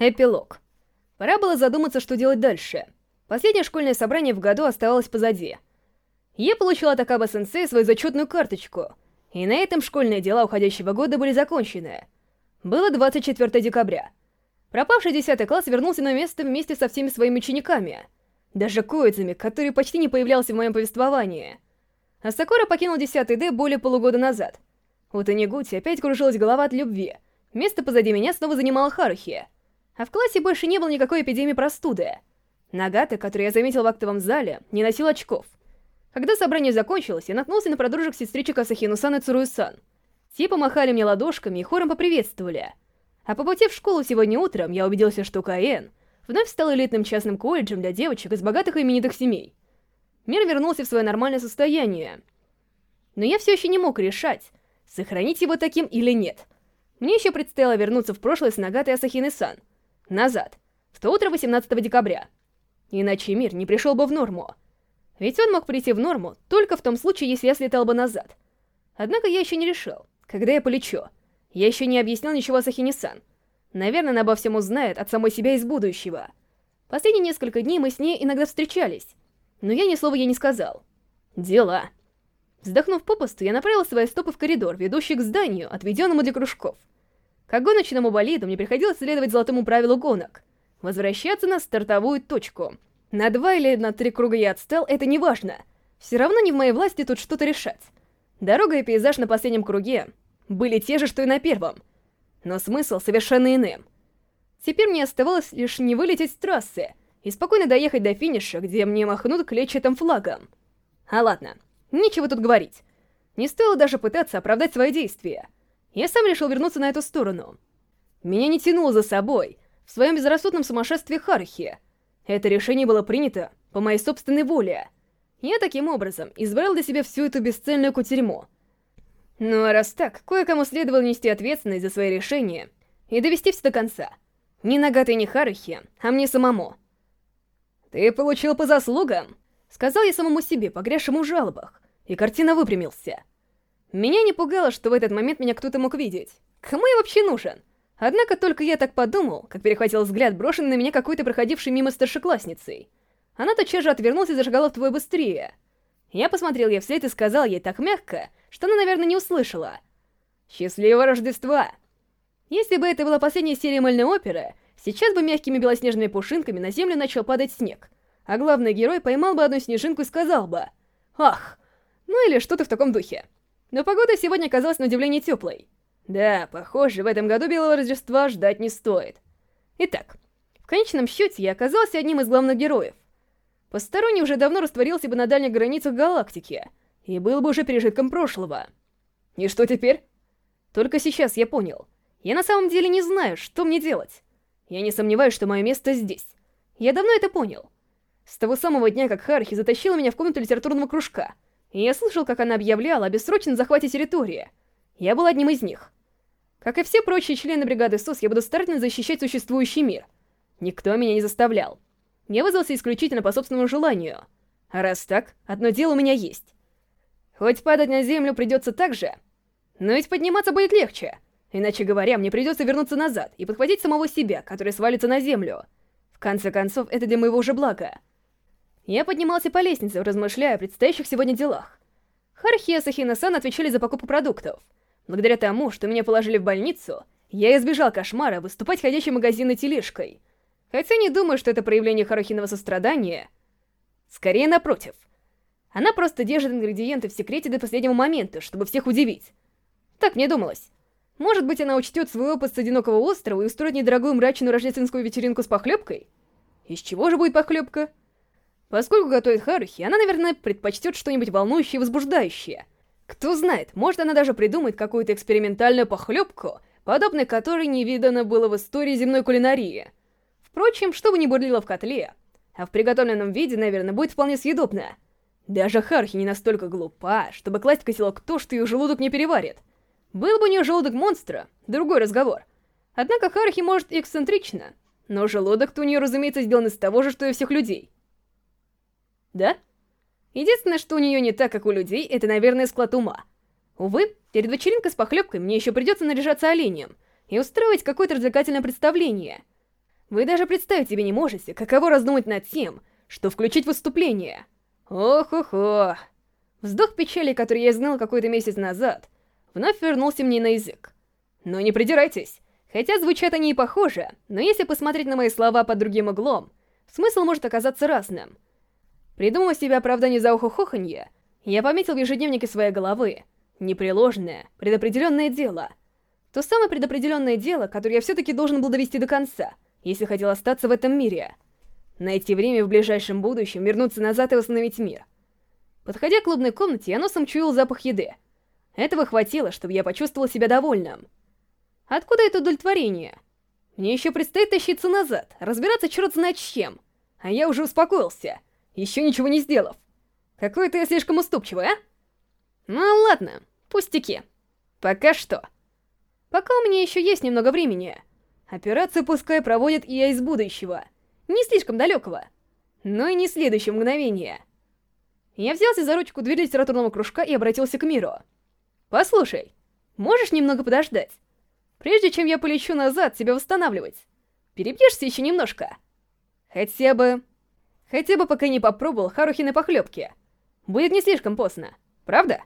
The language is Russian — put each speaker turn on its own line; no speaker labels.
Эпилог. Пора было задуматься, что делать дальше. Последнее школьное собрание в году оставалось позади. Я получила от Акаба-сенсей свою зачетную карточку, и на этом школьные дела уходящего года были закончены. Было 24 декабря. Пропавший 10 класс вернулся на место вместе со всеми своими учениками. Даже Коидзами, который почти не появлялся в моем повествовании. А Сакура покинул 10 Д более полугода назад. У Танегути опять кружилась голова от любви. Место позади меня снова занимала Харухи — а в классе больше не было никакой эпидемии простуды. Нагата, который я заметил в актовом зале, не носил очков. Когда собрание закончилось, я наткнулся на продружек сестричек Асахину-сан и Цурую-сан. Те помахали мне ладошками и хором поприветствовали. А по пути в школу сегодня утром я убедился, что КН вновь стал элитным частным колледжем для девочек из богатых и именитых семей. Мир вернулся в свое нормальное состояние. Но я все еще не мог решать, сохранить его таким или нет. Мне еще предстояло вернуться в прошлое с Нагатой Асахиной-сан — Назад. В то утро 18 декабря. Иначе мир не пришел бы в норму. Ведь он мог прийти в норму только в том случае, если я слетал бы назад. Однако я еще не решил, когда я полечу. Я еще не объяснил ничего Сахини-сан. Наверное, она обо всем узнает от самой себя из будущего. Последние несколько дней мы с ней иногда встречались, но я ни слова ей не сказал. Дела. Вздохнув попусту, я направил свои стопы в коридор, ведущий к зданию, отведенному для кружков. Как гоночному болиду мне приходилось следовать золотому правилу гонок. Возвращаться на стартовую точку. На два или на три круга я отстал, это не важно. Все равно не в моей власти тут что-то решать. Дорога и пейзаж на последнем круге были те же, что и на первом. Но смысл совершенно иным. Теперь мне оставалось лишь не вылететь с трассы и спокойно доехать до финиша, где мне махнут клетчатым флагом. А ладно, нечего тут говорить. Не стоило даже пытаться оправдать свои действия я сам решил вернуться на эту сторону. Меня не тянуло за собой в своем безрассудном сумасшествии Хархи. Это решение было принято по моей собственной воле. Я таким образом избрал для себя всю эту бесцельную кутерьму. Ну а раз так, кое-кому следовало нести ответственность за свои решения и довести все до конца. Не Нагаты, не Харухи, а мне самому. «Ты получил по заслугам», — сказал я самому себе, погрязшему в жалобах, и картина выпрямился. Меня не пугало, что в этот момент меня кто-то мог видеть. Кому я вообще нужен? Однако только я так подумал, как перехватил взгляд, брошенный на меня какой-то проходившей мимо старшеклассницей. Она тотчас же отвернулась и зажигала вдвое быстрее. Я посмотрел ей вслед и сказал ей так мягко, что она, наверное, не услышала. «Счастливого Рождества!» Если бы это была последняя серия мыльной оперы, сейчас бы мягкими белоснежными пушинками на землю начал падать снег, а главный герой поймал бы одну снежинку и сказал бы «Ах!» Ну или что-то в таком духе. Но погода сегодня оказалась на удивление теплой. Да, похоже, в этом году Белого Рождества ждать не стоит. Итак, в конечном счете я оказался одним из главных героев. Посторонний уже давно растворился бы на дальних границах галактики, и был бы уже пережитком прошлого. И что теперь? Только сейчас я понял. Я на самом деле не знаю, что мне делать. Я не сомневаюсь, что мое место здесь. Я давно это понял. С того самого дня, как Хархи затащила меня в комнату литературного кружка — я слышал, как она объявляла о бессрочном захвате территории. Я был одним из них. Как и все прочие члены бригады СОС, я буду старательно защищать существующий мир. Никто меня не заставлял. Я вызвался исключительно по собственному желанию. А раз так, одно дело у меня есть. Хоть падать на землю придется так же, но ведь подниматься будет легче. Иначе говоря, мне придется вернуться назад и подхватить самого себя, который свалится на землю. В конце концов, это для моего же блага. Я поднимался по лестнице, размышляя о предстоящих сегодня делах. Хархи и Асахина-сан отвечали за покупку продуктов. Благодаря тому, что меня положили в больницу, я избежал кошмара выступать ходячей магазинной тележкой. Хотя не думаю, что это проявление Харухиного сострадания. Скорее, напротив. Она просто держит ингредиенты в секрете до последнего момента, чтобы всех удивить. Так мне думалось. Может быть, она учтет свой опыт с одинокого острова и устроит недорогую мрачную рождественскую вечеринку с похлебкой? Из чего же будет похлебка? Поскольку готовит Харухи, она, наверное, предпочтет что-нибудь волнующее и возбуждающее. Кто знает, может она даже придумает какую-то экспериментальную похлебку, подобной которой не видано было в истории земной кулинарии. Впрочем, что бы ни бурлило в котле, а в приготовленном виде, наверное, будет вполне съедобно. Даже Харухи не настолько глупа, чтобы класть в котелок то, что ее желудок не переварит. Был бы у нее желудок монстра, другой разговор. Однако Харухи может эксцентрично, но желудок-то у нее, разумеется, сделан из того же, что и у всех людей. Да? Единственное, что у нее не так, как у людей, это, наверное, склад ума. Увы, перед вечеринкой с похлебкой мне еще придется наряжаться оленем и устроить какое-то развлекательное представление. Вы даже представить себе не можете, каково раздумать над тем, что включить выступление. Ох-охо. Вздох печали, который я изгнал какой-то месяц назад, вновь вернулся мне на язык. Но не придирайтесь. Хотя звучат они и похоже, но если посмотреть на мои слова под другим углом, смысл может оказаться разным. Придумав себе оправдание за ухо-хоханье, я пометил в ежедневнике своей головы непреложное, предопределенное дело. То самое предопределенное дело, которое я все-таки должен был довести до конца, если хотел остаться в этом мире. Найти время в ближайшем будущем, вернуться назад и восстановить мир. Подходя к клубной комнате, я носом чуял запах еды. Этого хватило, чтобы я почувствовал себя довольным. Откуда это удовлетворение? Мне еще предстоит тащиться назад, разбираться черт знает чем. А я уже успокоился, еще ничего не сделав. Какой-то я слишком уступчивый, а? Ну ладно, пустяки. Пока что. Пока у меня еще есть немного времени. Операцию пускай проводит и я из будущего. Не слишком далекого. Но и не следующее мгновение. Я взялся за ручку двери литературного кружка и обратился к миру. «Послушай, можешь немного подождать? Прежде чем я полечу назад тебя восстанавливать, перебьешься еще немножко? Хотя бы... Хотя бы пока не попробовал Харухины похлебки. Будет не слишком поздно, правда?»